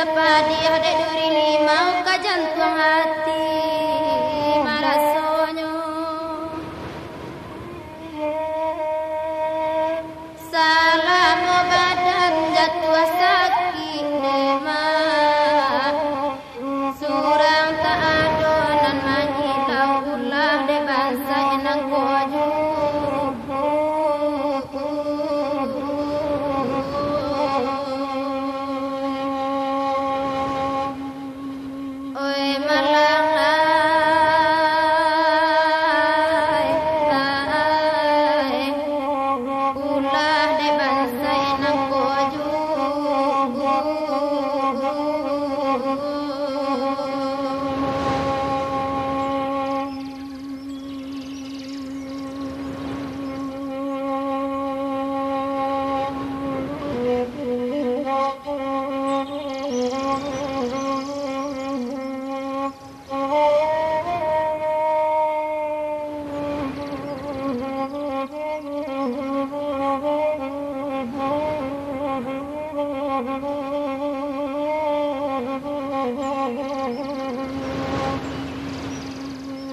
sepadi ada duri limau kajang hati.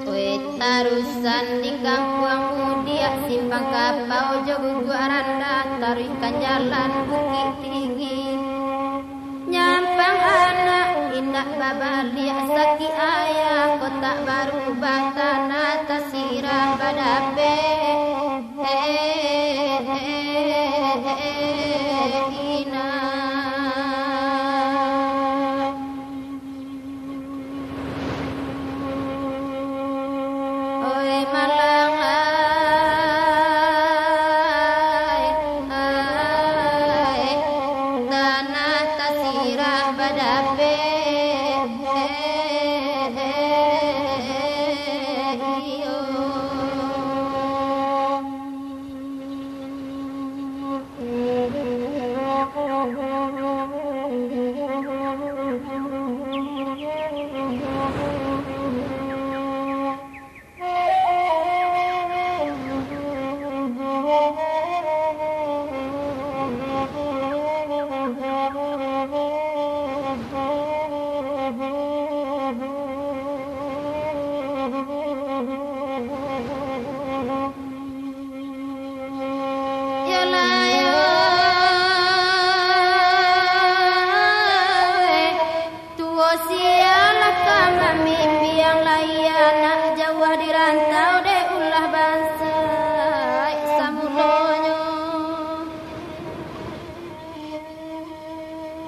Kue tarusan di kampung dia simpang kapau jogu guaranda taruhkan jalan bukit tinggi. Nyampang anak indah babalia saki ayah kota baru batana tasirah badape. Mala.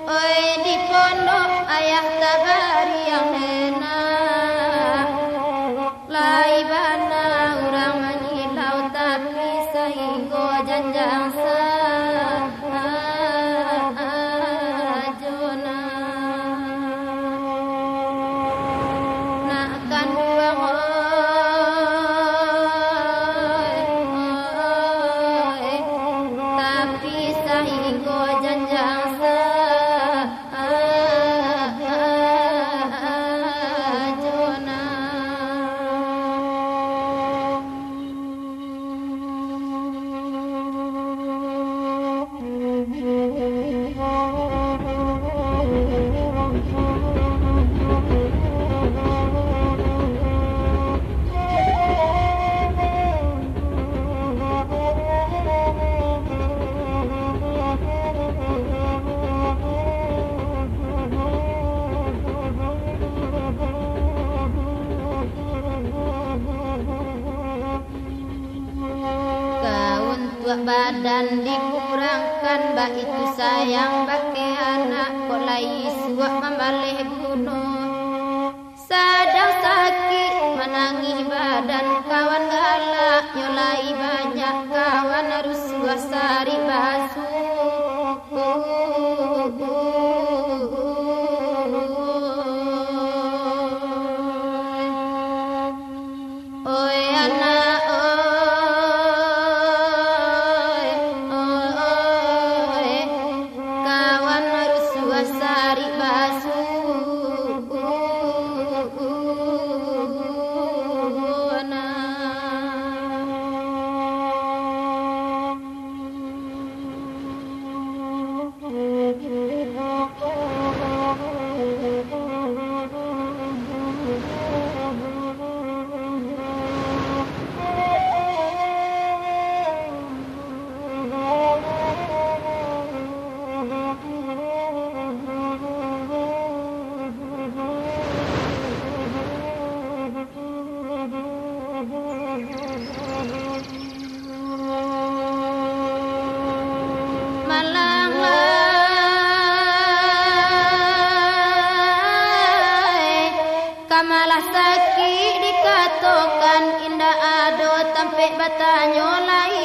Oy dipono ayah tabat suak badan dikurangkan Mbak itu sayang pakai anak Kok lai suak membalih gunung Sadang sakit menangi badan kawan galak Nyolai banyak bertanya lagi